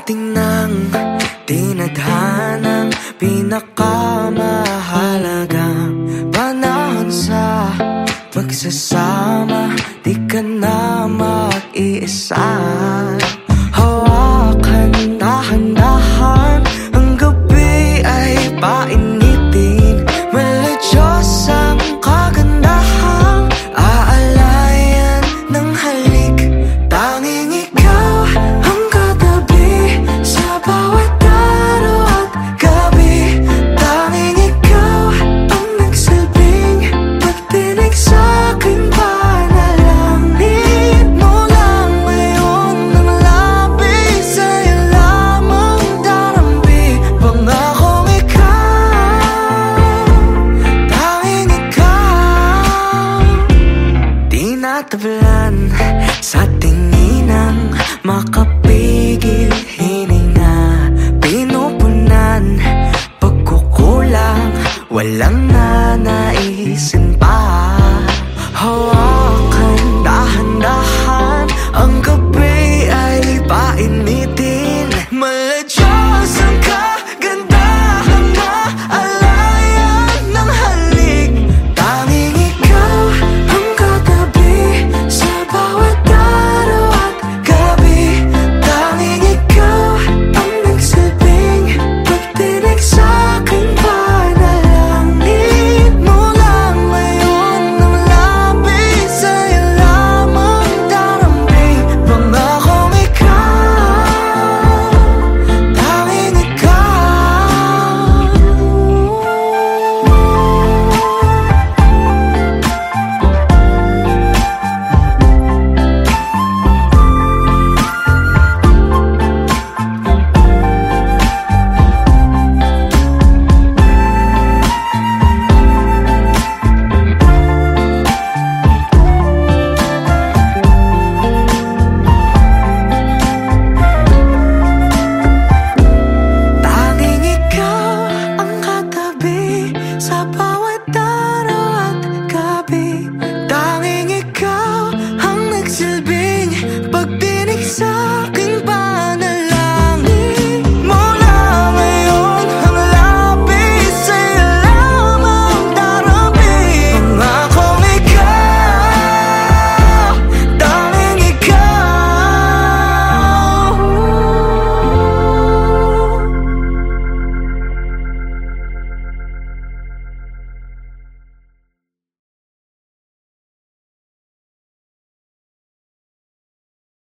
ating nang tinadhanang pinakamahalagang panahon sa pagsasama di ka na mag-iisa. my cup